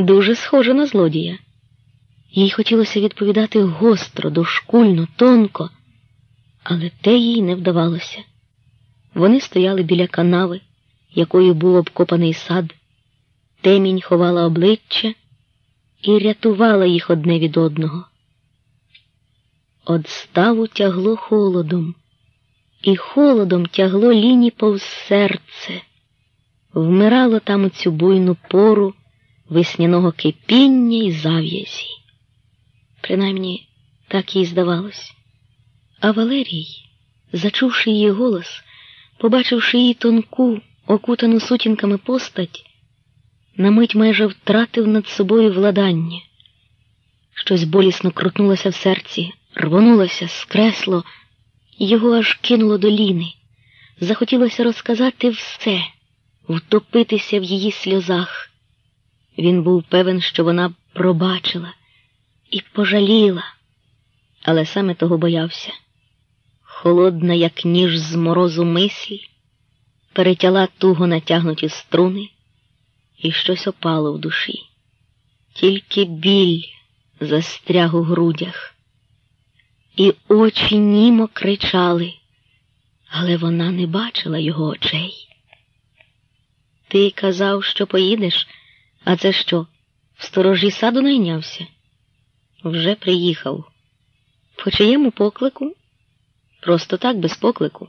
дуже схожа на злодія. Їй хотілося відповідати гостро, дошкульно, тонко, але те їй не вдавалося. Вони стояли біля канави, якою був обкопаний сад, темінь ховала обличчя і рятувала їх одне від одного. Од ставу тягло холодом, і холодом тягло ліні повз серце, вмирало там у цю буйну пору весняного кипіння і зав'язі. Принаймні, так їй здавалось. А Валерій, зачувши її голос, побачивши її тонку, окутану сутінками постать, на мить майже втратив над собою владання. Щось болісно крутнулося в серці, рвонулося, скресло, його аж кинуло до ліни. Захотілося розказати все, втопитися в її сльозах. Він був певен, що вона пробачила і пожаліла, але саме того боявся. Холодна, як ніж з морозу мисль, перетяла туго натягнуті струни, і щось опало в душі. Тільки біль застряг у грудях, і очі німо кричали, але вона не бачила його очей. Ти казав, що поїдеш, а це що? В сторожі саду найнявся? Вже приїхав. По чиєму поклику? Просто так, без поклику.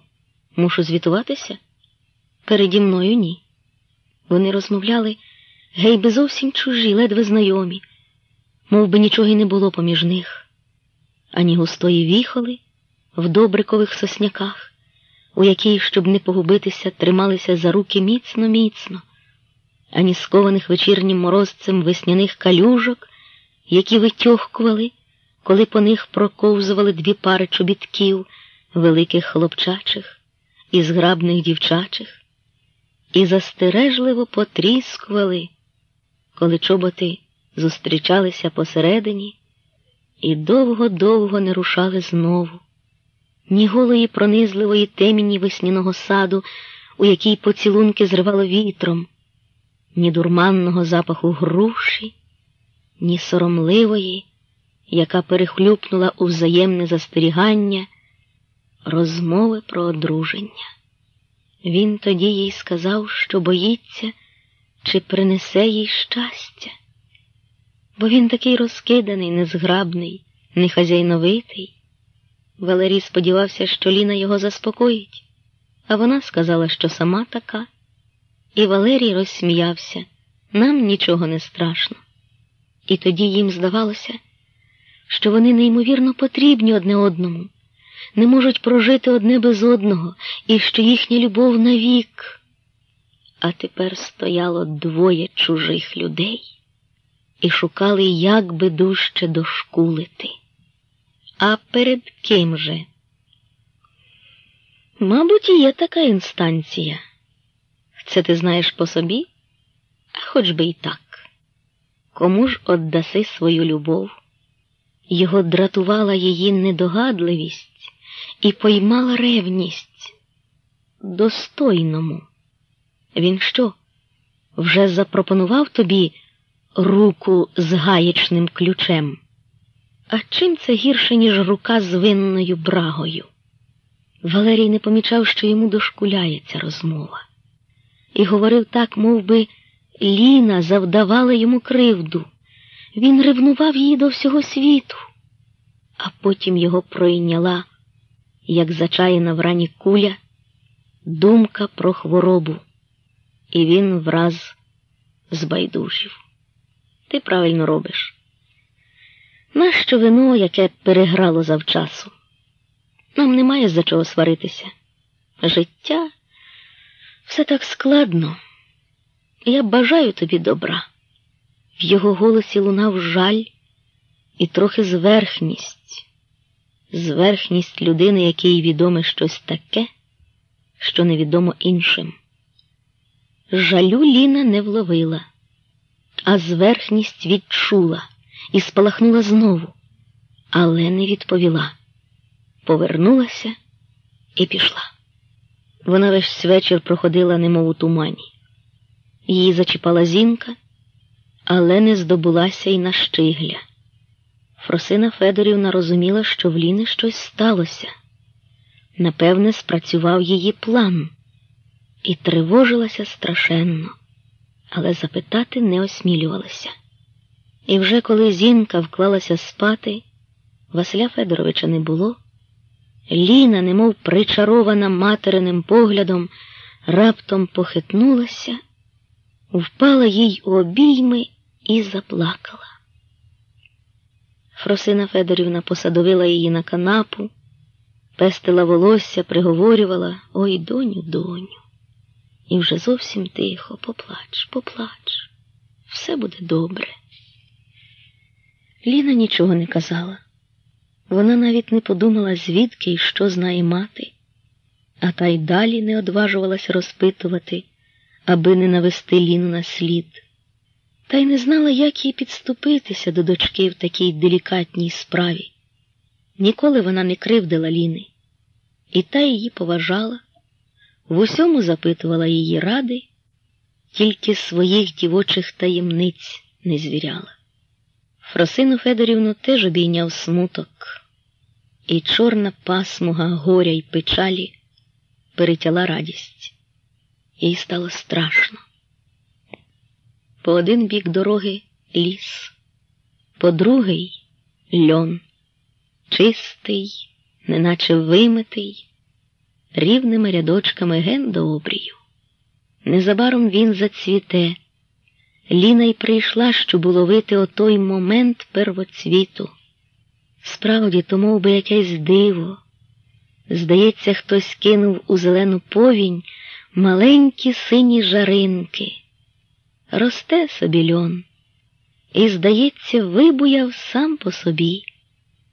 Мушу звітуватися? Переді мною ні. Вони розмовляли гей би зовсім чужі, ледве знайомі, мов би нічого й не було поміж них, ані густої віхоли в добрикових сосняках, у якій, щоб не погубитися, трималися за руки міцно, міцно, ані скованих вечірнім морозцем весняних калюжок, які витьохкували, коли по них проковзували дві пари чобітків, великих хлопчачих і зграбних дівчачих і застережливо потріскували, коли чоботи зустрічалися посередині і довго-довго не рушали знову, ні голої пронизливої темені весняного саду, у якій поцілунки зривало вітром, ні дурманного запаху груші, ні соромливої, яка перехлюпнула у взаємне застерігання розмови про одруження. Він тоді їй сказав, що боїться, чи принесе їй щастя, бо він такий розкиданий, незграбний, нехазяйновитий. Валерій сподівався, що Ліна його заспокоїть, а вона сказала, що сама така. І Валерій розсміявся нам нічого не страшно. І тоді їм здавалося, що вони неймовірно потрібні одне одному не можуть прожити одне без одного, і що їхня любов навік. А тепер стояло двоє чужих людей і шукали, як би дужче дошкулити. А перед ким же? Мабуть, є така інстанція. Це ти знаєш по собі, хоч би і так. Кому ж отдаси свою любов? Його дратувала її недогадливість і поймала ревність достойному. Він що? Вже запропонував тобі руку з гаєчним ключем? А чим це гірше, ніж рука з винною брагою? Валерій не помічав, що йому дошкуляється розмова, і говорив так, мов би, Ліна завдавала йому кривду. Він ревнував її до всього світу, а потім його пройняла як зачаяна врані куля, думка про хворобу, і він враз збайдужив. Ти правильно робиш. Нащо вино, яке переграло завчасу? Нам немає за чого сваритися. Життя все так складно. Я бажаю тобі добра. В його голосі лунав жаль і трохи зверхність зверхність людини, якій відоме щось таке, що невідомо іншим. Жалю Ліна не вловила, а зверхність відчула і спалахнула знову, але не відповіла. Повернулася і пішла. Вона весь вечір проходила, немов у тумані. Її зачіпала зінка, але не здобулася й на щигля. Фросина Федорівна розуміла, що в Ліни щось сталося. Напевне, спрацював її план, і тривожилася страшенно, але запитати не осмілювалася. І вже коли Зінка вклалася спати, Василя Федоровича не було. Ліна, немов причарована материним поглядом, раптом похитнулася, впала їй у обійми і заплакала. Фросина Федорівна посадовила її на канапу, пестила волосся, приговорювала Ой, доню, доню. І вже зовсім тихо, поплач, поплач, все буде добре. Ліна нічого не казала. Вона навіть не подумала, звідки і що знає мати, а та й далі не одважувалася розпитувати, аби не навести Ліну на слід, та й не знала, як їй підступитися до дочки в такій делікатній справі. Ніколи вона не кривдила Ліни, і та її поважала, в усьому запитувала її ради, тільки своїх дівочих таємниць не звіряла. Фросину Федорівну теж обійняв смуток, і чорна пасмуга горя й печалі перетяла радість. Їй стало страшно. По один бік дороги ліс, по другий льон, чистий, неначе вимитий, рівними рядочками ген до обрію. Незабаром він зацвіте. Ліна й прийшла, щоб уловити отой момент первоцвіту. Справді, то мов би якесь диво. Здається, хтось кинув у зелену повінь маленькі сині жаринки. Росте собі льон, і, здається, вибуяв сам по собі.